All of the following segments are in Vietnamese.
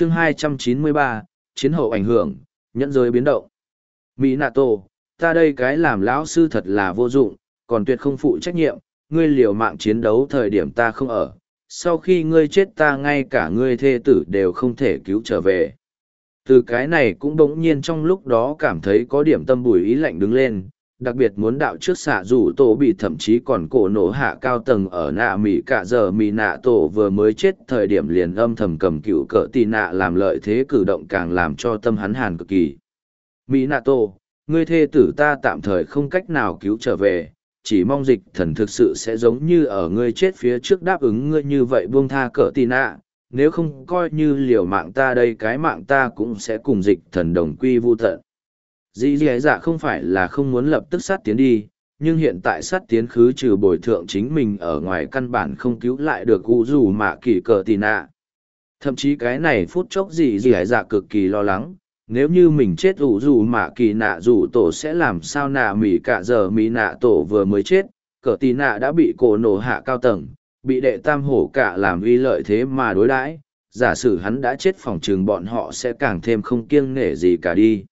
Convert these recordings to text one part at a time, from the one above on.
chương 293, chiến hậu ảnh hưởng, nhẫn giới biến động. Mỹ nạ tổ, ta đây cái làm lão sư thật là vô dụng, còn tuyệt không phụ trách nhiệm, ngươi liều mạng chiến đấu thời điểm ta không ở, sau khi ngươi chết ta ngay cả ngươi thê tử đều không thể cứu trở về. Từ cái này cũng bỗng nhiên trong lúc đó cảm thấy có điểm tâm bùi ý lạnh đứng lên, đặc biệt muốn đạo trước xạ rủ tổ bị thậm chí còn cổ nổ hạ cao tầng ở nạ mỹ cả giờ mỹ nạ tổ vừa mới chết thời điểm liền âm thầm cầm cựu cỡ tì nạ làm lợi thế cử động càng làm cho tâm hắn hàn cực kỳ. Mỹ nạ tổ, ngươi thê tử ta tạm thời không cách nào cứu trở về, chỉ mong dịch thần thực sự sẽ giống như ở ngươi chết phía trước đáp ứng ngươi như vậy buông tha cỡ tì nạ, nếu không coi như liều mạng ta đây cái mạng ta cũng sẽ cùng dịch thần đồng quy vô tận dĩ dì dạ không phải là không muốn lập tức sát tiến đi, nhưng hiện tại sát tiến khứ trừ bồi thượng chính mình ở ngoài căn bản không cứu lại được u dù mạ kỳ cờ tì nạ. Thậm chí cái này phút chốc dì dì dạ cực kỳ lo lắng, nếu như mình chết ủ dù mạ kỳ nạ dù tổ sẽ làm sao nạ mỉ cả giờ mỹ nạ tổ vừa mới chết, cờ tì nạ đã bị cổ nổ hạ cao tầng, bị đệ tam hổ cả làm uy lợi thế mà đối đãi, giả sử hắn đã chết phòng trường bọn họ sẽ càng thêm không kiêng nể gì cả đi.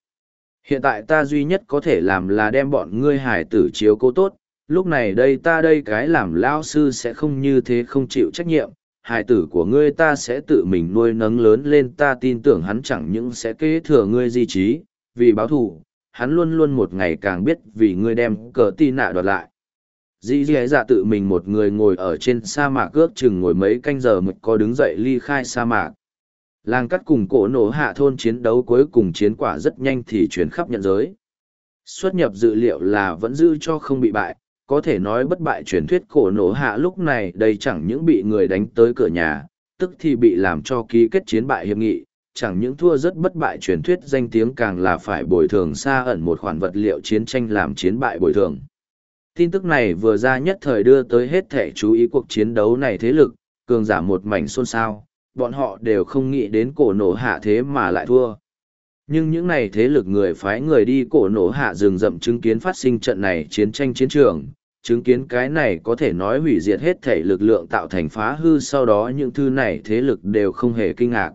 Hiện tại ta duy nhất có thể làm là đem bọn ngươi hải tử chiếu cố tốt, lúc này đây ta đây cái làm lao sư sẽ không như thế không chịu trách nhiệm, hải tử của ngươi ta sẽ tự mình nuôi nấng lớn lên ta tin tưởng hắn chẳng những sẽ kế thừa ngươi di trí, vì báo thù, hắn luôn luôn một ngày càng biết vì ngươi đem cờ tì nạ đoạt lại. Dĩ dĩ dạ tự mình một người ngồi ở trên sa mạc ước chừng ngồi mấy canh giờ mới có đứng dậy ly khai sa mạc. Làng cắt cùng cổ nổ hạ thôn chiến đấu cuối cùng chiến quả rất nhanh thì chuyển khắp nhận giới. Xuất nhập dự liệu là vẫn giữ cho không bị bại, có thể nói bất bại truyền thuyết cổ nổ hạ lúc này đây chẳng những bị người đánh tới cửa nhà, tức thì bị làm cho ký kết chiến bại hiệp nghị, chẳng những thua rất bất bại truyền thuyết danh tiếng càng là phải bồi thường xa ẩn một khoản vật liệu chiến tranh làm chiến bại bồi thường. Tin tức này vừa ra nhất thời đưa tới hết thể chú ý cuộc chiến đấu này thế lực, cường giả một mảnh xôn xao, bọn họ đều không nghĩ đến cổ nổ hạ thế mà lại thua. Nhưng những này thế lực người phái người đi cổ nổ hạ rừng rậm chứng kiến phát sinh trận này chiến tranh chiến trường, chứng kiến cái này có thể nói hủy diệt hết thể lực lượng tạo thành phá hư sau đó những thứ này thế lực đều không hề kinh ngạc.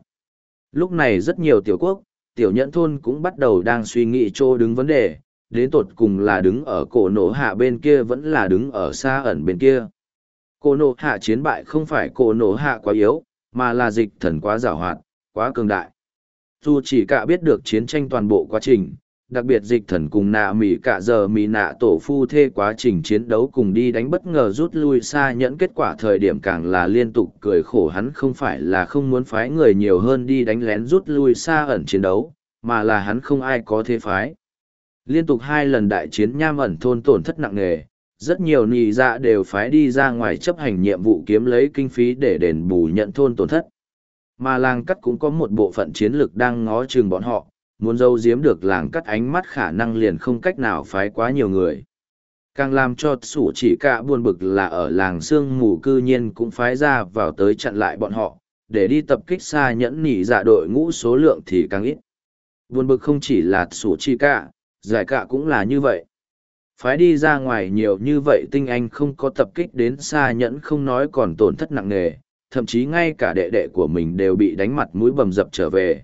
Lúc này rất nhiều tiểu quốc, tiểu nhẫn thôn cũng bắt đầu đang suy nghĩ chỗ đứng vấn đề, đến tột cùng là đứng ở cổ nổ hạ bên kia vẫn là đứng ở xa ẩn bên kia. Cổ nổ hạ chiến bại không phải cổ nổ hạ quá yếu, mà là dịch thần quá giảo hoạt, quá cường đại. Dù chỉ cả biết được chiến tranh toàn bộ quá trình, đặc biệt dịch thần cùng nạ mỉ cả giờ mỉ nạ tổ phu thê quá trình chiến đấu cùng đi đánh bất ngờ rút lui xa nhẫn kết quả thời điểm càng là liên tục cười khổ hắn không phải là không muốn phái người nhiều hơn đi đánh lén rút lui xa ẩn chiến đấu, mà là hắn không ai có thế phái. Liên tục hai lần đại chiến nham ẩn thôn tổn thất nặng nề, rất nhiều nì dạ đều phái đi ra ngoài chấp hành nhiệm vụ kiếm lấy kinh phí để đền bù nhận thôn tổn thất. Mà làng cắt cũng có một bộ phận chiến lược đang ngó chừng bọn họ, muốn dâu giếm được làng cắt ánh mắt khả năng liền không cách nào phái quá nhiều người. Càng làm cho sủ chỉ cả buồn bực là ở làng sương mù cư nhiên cũng phái ra vào tới chặn lại bọn họ, để đi tập kích xa nhẫn nỉ dạ đội ngũ số lượng thì càng ít. Buồn bực không chỉ là sủ chỉ cả, giải cả cũng là như vậy phái đi ra ngoài nhiều như vậy tinh anh không có tập kích đến xa nhẫn không nói còn tổn thất nặng nề, thậm chí ngay cả đệ đệ của mình đều bị đánh mặt mũi bầm dập trở về.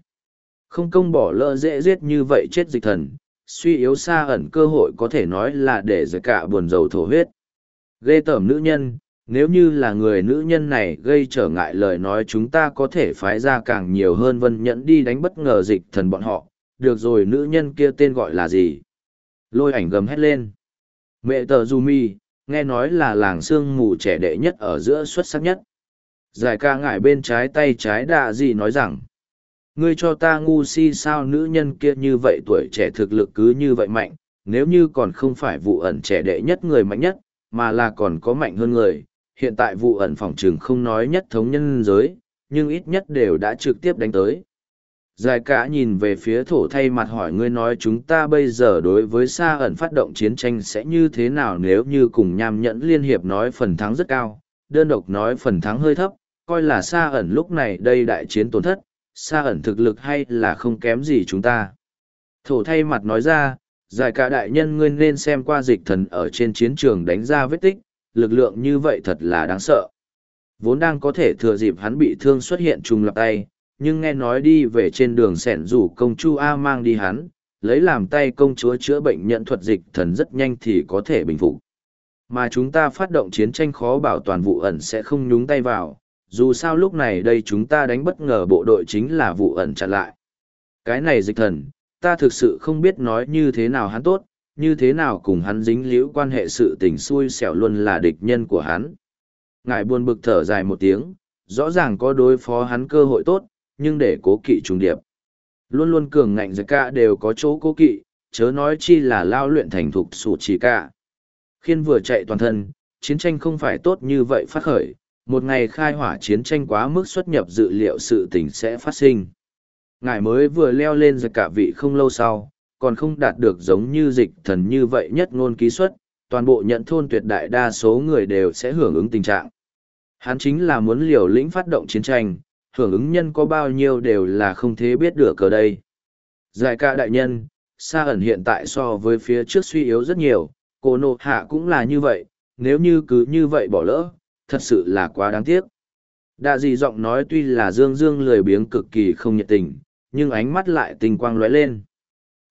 Không công bỏ lỡ dễ giết như vậy chết dịch thần, suy yếu xa ẩn cơ hội có thể nói là để giới cả buồn dầu thổ huyết. Ghê tởm nữ nhân, nếu như là người nữ nhân này gây trở ngại lời nói chúng ta có thể phái ra càng nhiều hơn vân nhẫn đi đánh bất ngờ dịch thần bọn họ. Được rồi, nữ nhân kia tên gọi là gì? Lôi ảnh gầm hét lên. Mẹ tờ Du Mi, nghe nói là làng sương mù trẻ đệ nhất ở giữa xuất sắc nhất. Giải ca ngại bên trái tay trái đạ gì nói rằng, ngươi cho ta ngu si sao nữ nhân kia như vậy tuổi trẻ thực lực cứ như vậy mạnh, nếu như còn không phải vụ ẩn trẻ đệ nhất người mạnh nhất, mà là còn có mạnh hơn người, hiện tại vụ ẩn phòng trường không nói nhất thống nhân giới, nhưng ít nhất đều đã trực tiếp đánh tới. Giải cả nhìn về phía thổ thay mặt hỏi ngươi nói chúng ta bây giờ đối với Sa ẩn phát động chiến tranh sẽ như thế nào nếu như cùng nham nhẫn liên hiệp nói phần thắng rất cao, đơn độc nói phần thắng hơi thấp, coi là Sa ẩn lúc này đây đại chiến tổn thất, Sa ẩn thực lực hay là không kém gì chúng ta. Thổ thay mặt nói ra, giải cả đại nhân ngươi nên xem qua dịch thần ở trên chiến trường đánh ra vết tích, lực lượng như vậy thật là đáng sợ. Vốn đang có thể thừa dịp hắn bị thương xuất hiện trùng lập tay, nhưng nghe nói đi về trên đường sẻn rủ công chu A mang đi hắn, lấy làm tay công chúa chữa bệnh nhận thuật dịch thần rất nhanh thì có thể bình phục. Mà chúng ta phát động chiến tranh khó bảo toàn vụ ẩn sẽ không nhúng tay vào, dù sao lúc này đây chúng ta đánh bất ngờ bộ đội chính là vụ ẩn chặn lại. Cái này dịch thần, ta thực sự không biết nói như thế nào hắn tốt, như thế nào cùng hắn dính liễu quan hệ sự tình xui xẻo luôn là địch nhân của hắn. Ngài buồn bực thở dài một tiếng, rõ ràng có đối phó hắn cơ hội tốt, nhưng để cố kỵ trùng điệp. Luôn luôn cường ngạnh giặc cả đều có chỗ cố kỵ, chớ nói chi là lao luyện thành thục sủ chỉ cả. Khiên vừa chạy toàn thân, chiến tranh không phải tốt như vậy phát khởi, một ngày khai hỏa chiến tranh quá mức xuất nhập dự liệu sự tình sẽ phát sinh. Ngài mới vừa leo lên giặc cả vị không lâu sau, còn không đạt được giống như dịch thần như vậy nhất ngôn ký xuất, toàn bộ nhận thôn tuyệt đại đa số người đều sẽ hưởng ứng tình trạng. Hắn chính là muốn liều lĩnh phát động chiến tranh, hưởng ứng nhân có bao nhiêu đều là không thế biết được cờ đây. Giải ca đại nhân, xa ẩn hiện tại so với phía trước suy yếu rất nhiều, cô nộ hạ cũng là như vậy, nếu như cứ như vậy bỏ lỡ, thật sự là quá đáng tiếc. Đạ dị giọng nói tuy là dương dương lười biếng cực kỳ không nhiệt tình, nhưng ánh mắt lại tình quang lóe lên.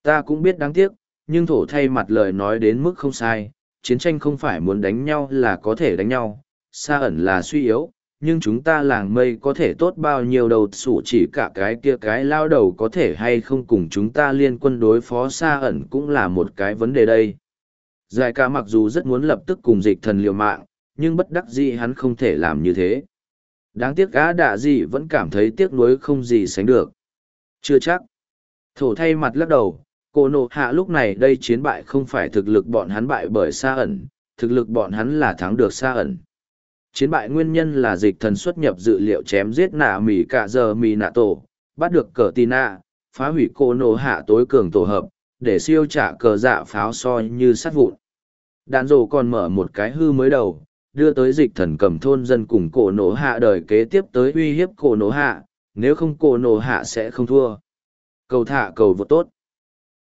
Ta cũng biết đáng tiếc, nhưng thổ thay mặt lời nói đến mức không sai, chiến tranh không phải muốn đánh nhau là có thể đánh nhau, xa ẩn là suy yếu, nhưng chúng ta làng mây có thể tốt bao nhiêu đầu sủ chỉ cả cái kia cái lao đầu có thể hay không cùng chúng ta liên quân đối phó xa ẩn cũng là một cái vấn đề đây. Giải ca mặc dù rất muốn lập tức cùng dịch thần liều mạng, nhưng bất đắc dĩ hắn không thể làm như thế. Đáng tiếc á đạ gì vẫn cảm thấy tiếc nuối không gì sánh được. Chưa chắc. Thổ thay mặt lắc đầu, cô nộ hạ lúc này đây chiến bại không phải thực lực bọn hắn bại bởi xa ẩn, thực lực bọn hắn là thắng được xa ẩn. Chiến bại nguyên nhân là dịch thần xuất nhập dự liệu chém giết nạ mỉ cả giờ mỉ nạ tổ, bắt được cờ tì nạ, phá hủy cô nổ hạ tối cường tổ hợp, để siêu trả cờ dạ pháo soi như sắt vụn. Đạn rồ còn mở một cái hư mới đầu, đưa tới dịch thần cầm thôn dân cùng cổ nổ hạ đời kế tiếp tới uy hiếp cổ nổ hạ, nếu không cổ nổ hạ sẽ không thua. Cầu thả cầu vô tốt.